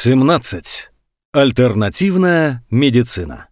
17. Альтернативная медицина.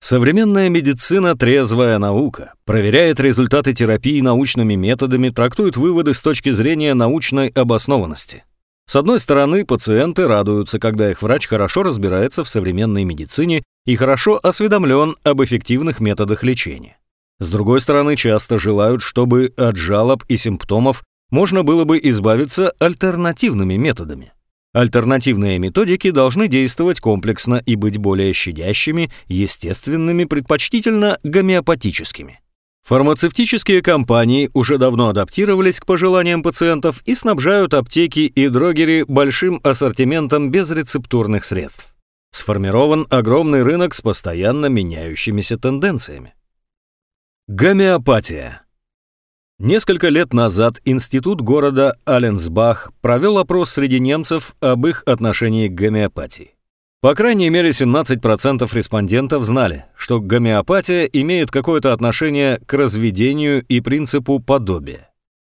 Современная медицина – трезвая наука, проверяет результаты терапии научными методами, трактует выводы с точки зрения научной обоснованности. С одной стороны, пациенты радуются, когда их врач хорошо разбирается в современной медицине и хорошо осведомлен об эффективных методах лечения. С другой стороны, часто желают, чтобы от жалоб и симптомов можно было бы избавиться альтернативными методами. Альтернативные методики должны действовать комплексно и быть более щадящими, естественными, предпочтительно гомеопатическими. Фармацевтические компании уже давно адаптировались к пожеланиям пациентов и снабжают аптеки и дрогери большим ассортиментом безрецептурных средств. Сформирован огромный рынок с постоянно меняющимися тенденциями. Гомеопатия. Несколько лет назад институт города Аленсбах провел опрос среди немцев об их отношении к гомеопатии. По крайней мере, 17% респондентов знали, что гомеопатия имеет какое-то отношение к разведению и принципу подобия.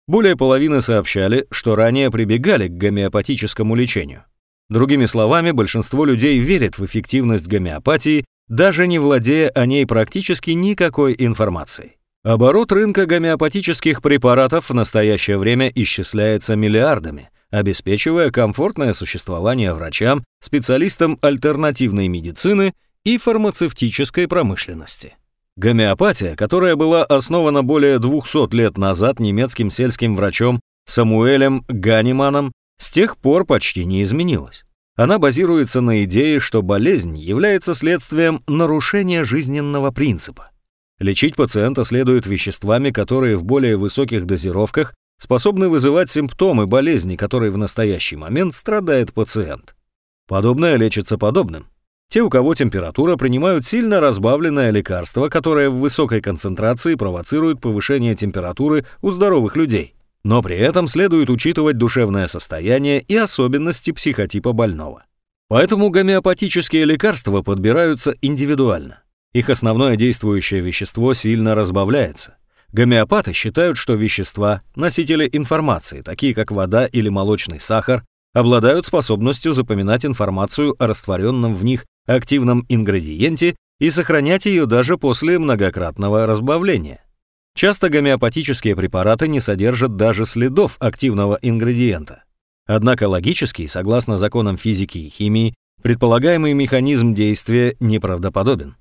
Более половины сообщали, что ранее прибегали к гомеопатическому лечению. Другими словами, большинство людей верит в эффективность гомеопатии, даже не владея о ней практически никакой информацией. Оборот рынка гомеопатических препаратов в настоящее время исчисляется миллиардами, обеспечивая комфортное существование врачам, специалистам альтернативной медицины и фармацевтической промышленности. Гомеопатия, которая была основана более 200 лет назад немецким сельским врачом Самуэлем Ганиманом, с тех пор почти не изменилась. Она базируется на идее, что болезнь является следствием нарушения жизненного принципа. Лечить пациента следует веществами, которые в более высоких дозировках способны вызывать симптомы болезни, которой в настоящий момент страдает пациент. Подобное лечится подобным. Те, у кого температура, принимают сильно разбавленное лекарство, которое в высокой концентрации провоцирует повышение температуры у здоровых людей. Но при этом следует учитывать душевное состояние и особенности психотипа больного. Поэтому гомеопатические лекарства подбираются индивидуально. Их основное действующее вещество сильно разбавляется. Гомеопаты считают, что вещества, носители информации, такие как вода или молочный сахар, обладают способностью запоминать информацию о растворенном в них активном ингредиенте и сохранять ее даже после многократного разбавления. Часто гомеопатические препараты не содержат даже следов активного ингредиента. Однако логически, согласно законам физики и химии, предполагаемый механизм действия неправдоподобен.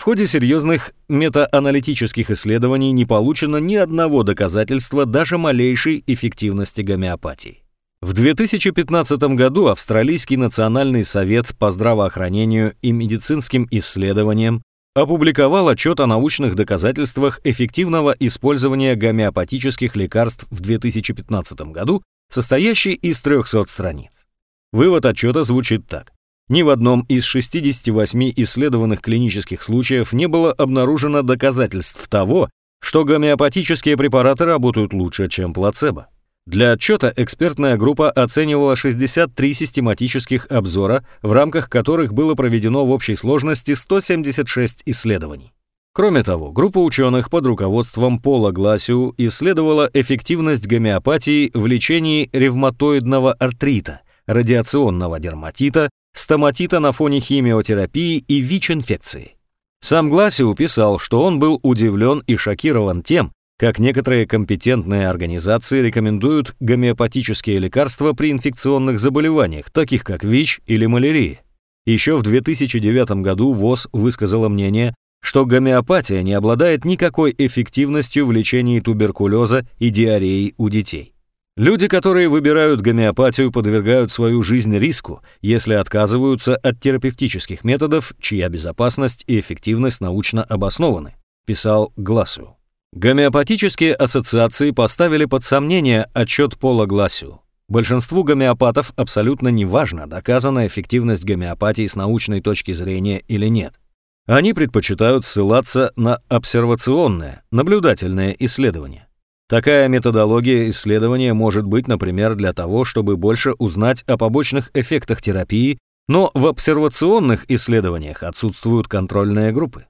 В ходе серьезных метааналитических исследований не получено ни одного доказательства даже малейшей эффективности гомеопатии. В 2015 году Австралийский национальный совет по здравоохранению и медицинским исследованиям опубликовал отчет о научных доказательствах эффективного использования гомеопатических лекарств в 2015 году, состоящий из 300 страниц. Вывод отчета звучит так. Ни в одном из 68 исследованных клинических случаев не было обнаружено доказательств того, что гомеопатические препараты работают лучше, чем плацебо. Для отчета экспертная группа оценивала 63 систематических обзора, в рамках которых было проведено в общей сложности 176 исследований. Кроме того, группа ученых под руководством Пола Гласиу исследовала эффективность гомеопатии в лечении ревматоидного артрита, радиационного дерматита, стоматита на фоне химиотерапии и ВИЧ-инфекции. Сам Гласиу писал, что он был удивлен и шокирован тем, как некоторые компетентные организации рекомендуют гомеопатические лекарства при инфекционных заболеваниях, таких как ВИЧ или малярия. Еще в 2009 году ВОЗ высказала мнение, что гомеопатия не обладает никакой эффективностью в лечении туберкулеза и диареи у детей. Люди, которые выбирают гомеопатию, подвергают свою жизнь риску, если отказываются от терапевтических методов, чья безопасность и эффективность научно обоснованы, писал Гласу. Гомеопатические ассоциации поставили под сомнение отчет Пола Гласю. Большинству гомеопатов абсолютно неважно, доказана эффективность гомеопатии с научной точки зрения или нет. Они предпочитают ссылаться на обсервационное, наблюдательное исследование. Такая методология исследования может быть, например, для того, чтобы больше узнать о побочных эффектах терапии, но в обсервационных исследованиях отсутствуют контрольные группы.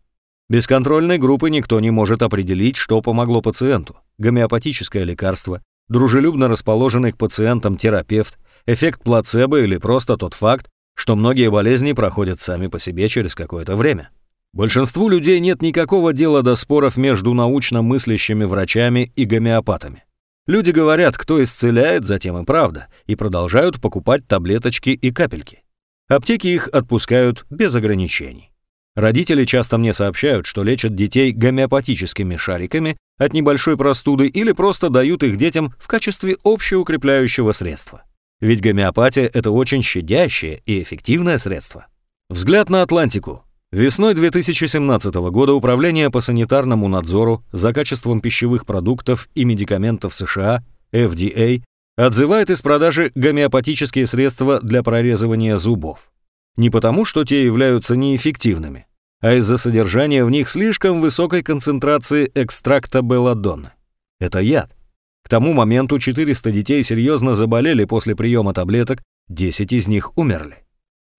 Без контрольной группы никто не может определить, что помогло пациенту. Гомеопатическое лекарство, дружелюбно расположенный к пациентам терапевт, эффект плацебо или просто тот факт, что многие болезни проходят сами по себе через какое-то время. Большинству людей нет никакого дела до споров между научно мыслящими врачами и гомеопатами. Люди говорят, кто исцеляет, затем и правда, и продолжают покупать таблеточки и капельки. Аптеки их отпускают без ограничений. Родители часто мне сообщают, что лечат детей гомеопатическими шариками от небольшой простуды или просто дают их детям в качестве общеукрепляющего средства. Ведь гомеопатия – это очень щадящее и эффективное средство. Взгляд на Атлантику. Весной 2017 года Управление по санитарному надзору за качеством пищевых продуктов и медикаментов США, FDA, отзывает из продажи гомеопатические средства для прорезывания зубов. Не потому, что те являются неэффективными, а из-за содержания в них слишком высокой концентрации экстракта белладонны. Это яд. К тому моменту 400 детей серьезно заболели после приема таблеток, 10 из них умерли.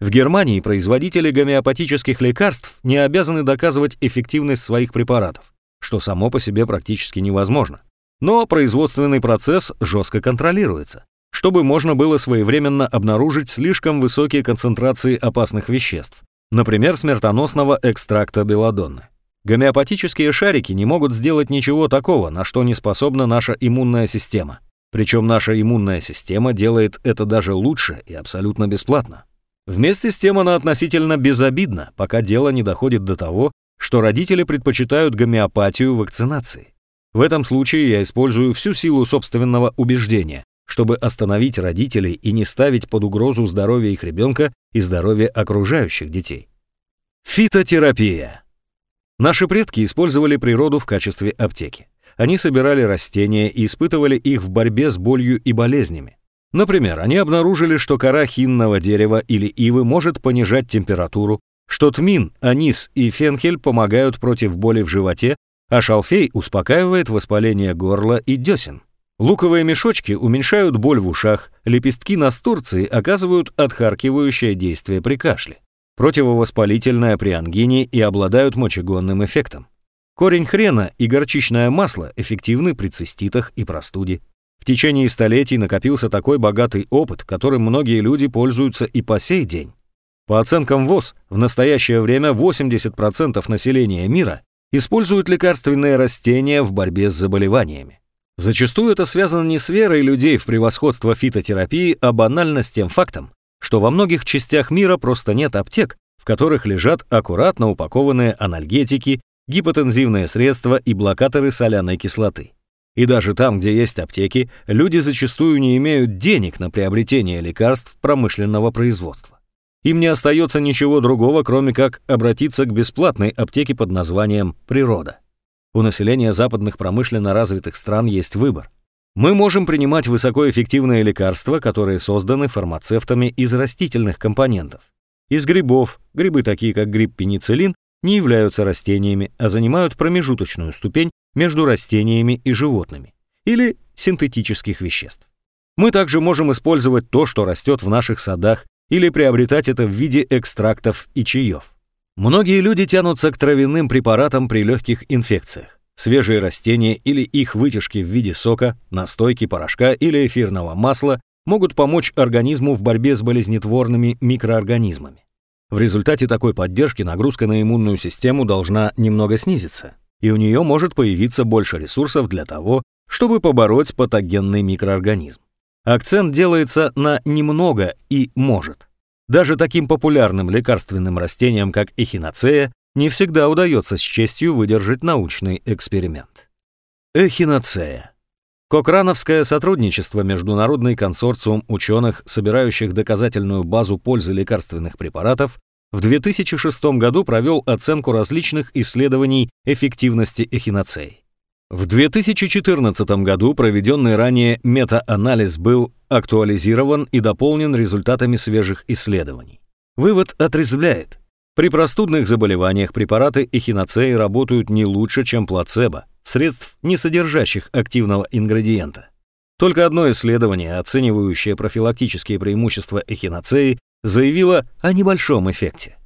В Германии производители гомеопатических лекарств не обязаны доказывать эффективность своих препаратов, что само по себе практически невозможно. Но производственный процесс жестко контролируется, чтобы можно было своевременно обнаружить слишком высокие концентрации опасных веществ, например, смертоносного экстракта белладонны. Гомеопатические шарики не могут сделать ничего такого, на что не способна наша иммунная система. Причем наша иммунная система делает это даже лучше и абсолютно бесплатно. Вместе с тем она относительно безобидна, пока дело не доходит до того, что родители предпочитают гомеопатию вакцинации. В этом случае я использую всю силу собственного убеждения, чтобы остановить родителей и не ставить под угрозу здоровье их ребенка и здоровье окружающих детей. Фитотерапия. Наши предки использовали природу в качестве аптеки. Они собирали растения и испытывали их в борьбе с болью и болезнями. Например, они обнаружили, что кора хинного дерева или ивы может понижать температуру, что тмин, анис и фенхель помогают против боли в животе, а шалфей успокаивает воспаление горла и десен. Луковые мешочки уменьшают боль в ушах, лепестки настурции оказывают отхаркивающее действие при кашле, противовоспалительное при ангине и обладают мочегонным эффектом. Корень хрена и горчичное масло эффективны при циститах и простуде. В течение столетий накопился такой богатый опыт, которым многие люди пользуются и по сей день. По оценкам ВОЗ, в настоящее время 80% населения мира используют лекарственные растения в борьбе с заболеваниями. Зачастую это связано не с верой людей в превосходство фитотерапии, а банально с тем фактом, что во многих частях мира просто нет аптек, в которых лежат аккуратно упакованные анальгетики, гипотензивные средства и блокаторы соляной кислоты. И даже там, где есть аптеки, люди зачастую не имеют денег на приобретение лекарств промышленного производства. Им не остается ничего другого, кроме как обратиться к бесплатной аптеке под названием «Природа». У населения западных промышленно развитых стран есть выбор. Мы можем принимать высокоэффективные лекарства, которые созданы фармацевтами из растительных компонентов. Из грибов, грибы такие как гриб пенициллин, не являются растениями, а занимают промежуточную ступень между растениями и животными, или синтетических веществ. Мы также можем использовать то, что растет в наших садах, или приобретать это в виде экстрактов и чаев. Многие люди тянутся к травяным препаратам при легких инфекциях. Свежие растения или их вытяжки в виде сока, настойки, порошка или эфирного масла могут помочь организму в борьбе с болезнетворными микроорганизмами. В результате такой поддержки нагрузка на иммунную систему должна немного снизиться, и у нее может появиться больше ресурсов для того, чтобы побороть патогенный микроорганизм. Акцент делается на «немного» и «может». Даже таким популярным лекарственным растениям, как эхиноцея, не всегда удается с честью выдержать научный эксперимент. Эхиноцея. Кокрановское сотрудничество – международный консорциум ученых, собирающих доказательную базу пользы лекарственных препаратов, в 2006 году провел оценку различных исследований эффективности эхиноцеи. В 2014 году проведенный ранее метаанализ был актуализирован и дополнен результатами свежих исследований. Вывод отрезвляет. При простудных заболеваниях препараты эхиноцеи работают не лучше, чем плацебо, средств, не содержащих активного ингредиента. Только одно исследование, оценивающее профилактические преимущества эхиноцеи, заявило о небольшом эффекте.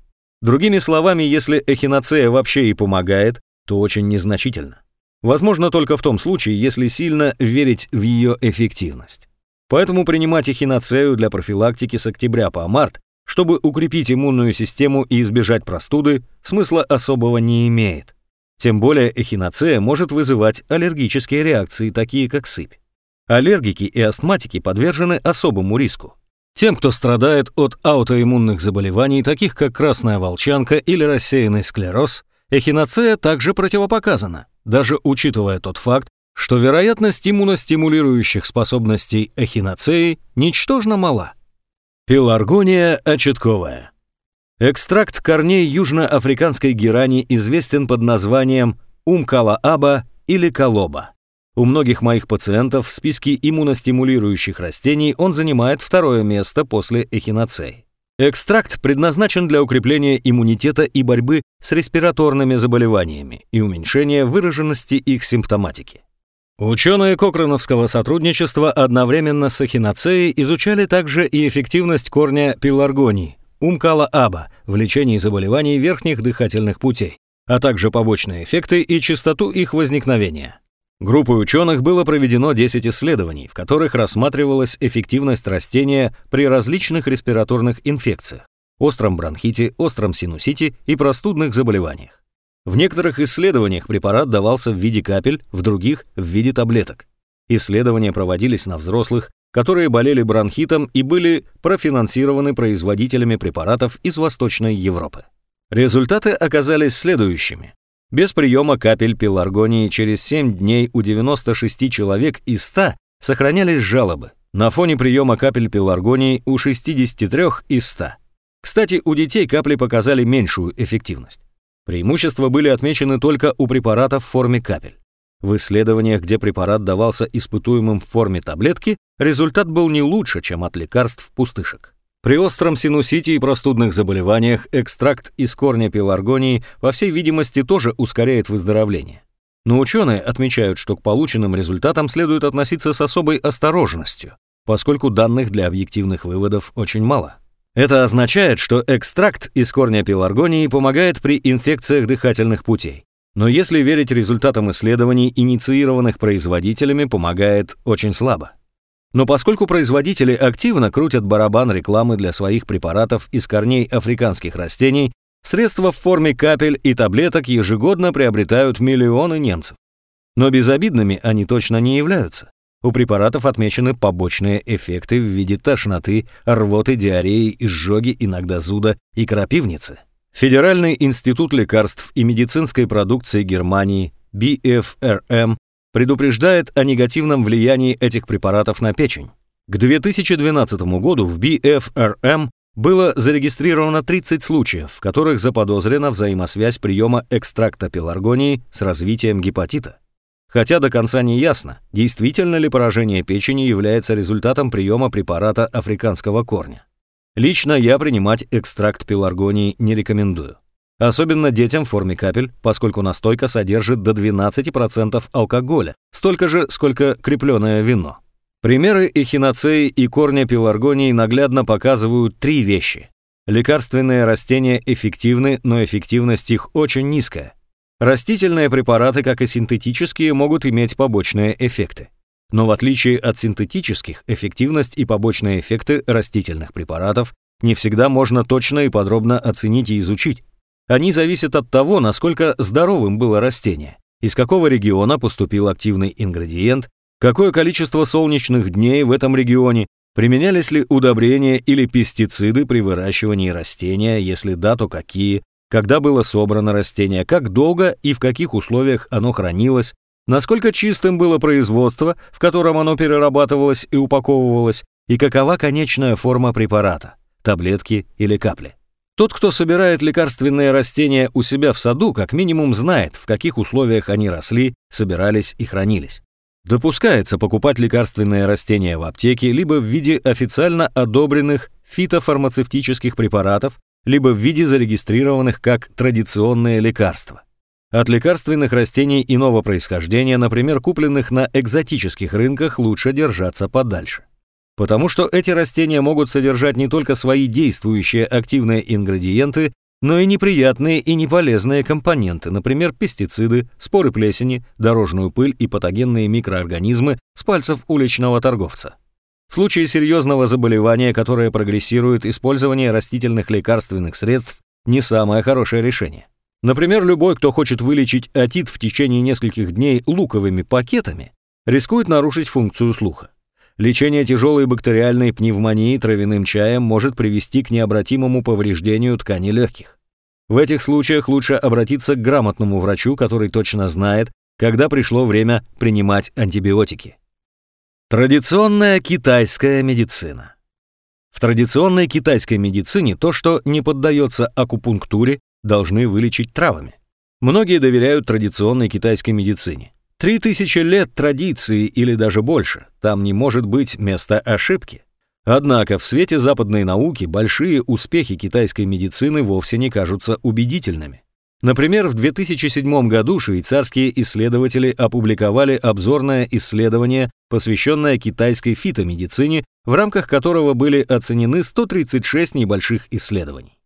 Другими словами, если эхиноцея вообще и помогает, то очень незначительно. Возможно только в том случае, если сильно верить в ее эффективность. Поэтому принимать эхиноцею для профилактики с октября по март чтобы укрепить иммунную систему и избежать простуды, смысла особого не имеет. Тем более эхиноцея может вызывать аллергические реакции, такие как сыпь. Аллергики и астматики подвержены особому риску. Тем, кто страдает от аутоиммунных заболеваний, таких как красная волчанка или рассеянный склероз, эхиноцея также противопоказана, даже учитывая тот факт, что вероятность иммуностимулирующих способностей эхиноцеи ничтожно мала. Пеларгония очетковая. Экстракт корней южноафриканской герани известен под названием умкалааба или колоба. У многих моих пациентов в списке иммуностимулирующих растений он занимает второе место после эхиноцеи. Экстракт предназначен для укрепления иммунитета и борьбы с респираторными заболеваниями и уменьшения выраженности их симптоматики. Ученые Кокроновского сотрудничества одновременно с эхиноцеей изучали также и эффективность корня пиларгонии, умкала-аба, в лечении заболеваний верхних дыхательных путей, а также побочные эффекты и частоту их возникновения. Группой ученых было проведено 10 исследований, в которых рассматривалась эффективность растения при различных респираторных инфекциях, остром бронхите, остром синусите и простудных заболеваниях. В некоторых исследованиях препарат давался в виде капель, в других – в виде таблеток. Исследования проводились на взрослых, которые болели бронхитом и были профинансированы производителями препаратов из Восточной Европы. Результаты оказались следующими. Без приема капель пеларгонии через 7 дней у 96 человек из 100 сохранялись жалобы. На фоне приема капель пеларгонии у 63 из 100. Кстати, у детей капли показали меньшую эффективность. Преимущества были отмечены только у препаратов в форме капель. В исследованиях, где препарат давался испытуемым в форме таблетки, результат был не лучше, чем от лекарств пустышек. При остром синусите и простудных заболеваниях экстракт из корня пеларгонии, по всей видимости, тоже ускоряет выздоровление. Но ученые отмечают, что к полученным результатам следует относиться с особой осторожностью, поскольку данных для объективных выводов очень мало. Это означает, что экстракт из корня пеларгонии помогает при инфекциях дыхательных путей. Но если верить результатам исследований, инициированных производителями, помогает очень слабо. Но поскольку производители активно крутят барабан рекламы для своих препаратов из корней африканских растений, средства в форме капель и таблеток ежегодно приобретают миллионы немцев. Но безобидными они точно не являются. У препаратов отмечены побочные эффекты в виде тошноты, рвоты, диареи, изжоги, иногда зуда и крапивницы. Федеральный институт лекарств и медицинской продукции Германии, BFRM, предупреждает о негативном влиянии этих препаратов на печень. К 2012 году в BFRM было зарегистрировано 30 случаев, в которых заподозрена взаимосвязь приема экстракта пеларгонии с развитием гепатита хотя до конца не ясно, действительно ли поражение печени является результатом приема препарата африканского корня. Лично я принимать экстракт пеларгонии не рекомендую. Особенно детям в форме капель, поскольку настойка содержит до 12% алкоголя, столько же, сколько крепленное вино. Примеры эхиноцеи и корня пеларгонии наглядно показывают три вещи. Лекарственные растения эффективны, но эффективность их очень низкая. Растительные препараты, как и синтетические, могут иметь побочные эффекты. Но в отличие от синтетических, эффективность и побочные эффекты растительных препаратов не всегда можно точно и подробно оценить и изучить. Они зависят от того, насколько здоровым было растение, из какого региона поступил активный ингредиент, какое количество солнечных дней в этом регионе, применялись ли удобрения или пестициды при выращивании растения, если да, то какие, когда было собрано растение, как долго и в каких условиях оно хранилось, насколько чистым было производство, в котором оно перерабатывалось и упаковывалось, и какова конечная форма препарата – таблетки или капли. Тот, кто собирает лекарственные растения у себя в саду, как минимум знает, в каких условиях они росли, собирались и хранились. Допускается покупать лекарственные растения в аптеке либо в виде официально одобренных фитофармацевтических препаратов, либо в виде зарегистрированных как традиционные лекарства. От лекарственных растений иного происхождения, например, купленных на экзотических рынках, лучше держаться подальше. Потому что эти растения могут содержать не только свои действующие активные ингредиенты, но и неприятные и неполезные компоненты, например, пестициды, споры плесени, дорожную пыль и патогенные микроорганизмы с пальцев уличного торговца. В случае серьезного заболевания, которое прогрессирует, использование растительных лекарственных средств не самое хорошее решение. Например, любой, кто хочет вылечить отит в течение нескольких дней луковыми пакетами, рискует нарушить функцию слуха. Лечение тяжелой бактериальной пневмонии травяным чаем может привести к необратимому повреждению тканей легких. В этих случаях лучше обратиться к грамотному врачу, который точно знает, когда пришло время принимать антибиотики. Традиционная китайская медицина. В традиционной китайской медицине то, что не поддается акупунктуре, должны вылечить травами. Многие доверяют традиционной китайской медицине. Три тысячи лет традиции или даже больше, там не может быть места ошибки. Однако в свете западной науки большие успехи китайской медицины вовсе не кажутся убедительными. Например, в 2007 году швейцарские исследователи опубликовали обзорное исследование, посвященное китайской фитомедицине, в рамках которого были оценены 136 небольших исследований.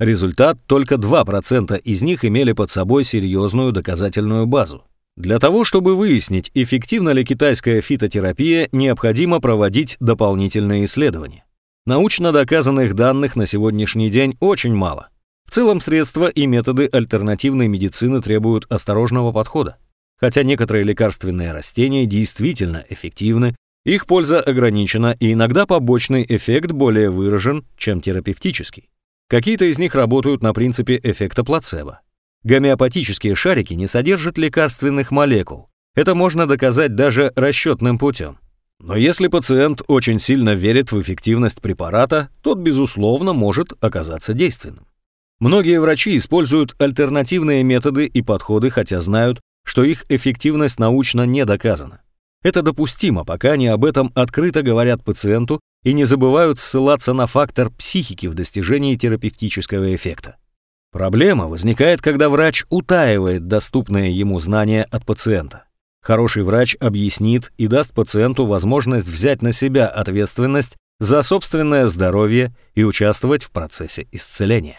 Результат – только 2% из них имели под собой серьезную доказательную базу. Для того, чтобы выяснить, эффективна ли китайская фитотерапия, необходимо проводить дополнительные исследования. Научно доказанных данных на сегодняшний день очень мало – в целом средства и методы альтернативной медицины требуют осторожного подхода. Хотя некоторые лекарственные растения действительно эффективны, их польза ограничена и иногда побочный эффект более выражен, чем терапевтический. Какие-то из них работают на принципе эффекта плацебо. Гомеопатические шарики не содержат лекарственных молекул. Это можно доказать даже расчетным путем. Но если пациент очень сильно верит в эффективность препарата, тот, безусловно, может оказаться действенным. Многие врачи используют альтернативные методы и подходы, хотя знают, что их эффективность научно не доказана. Это допустимо, пока они об этом открыто говорят пациенту и не забывают ссылаться на фактор психики в достижении терапевтического эффекта. Проблема возникает, когда врач утаивает доступные ему знания от пациента. Хороший врач объяснит и даст пациенту возможность взять на себя ответственность за собственное здоровье и участвовать в процессе исцеления.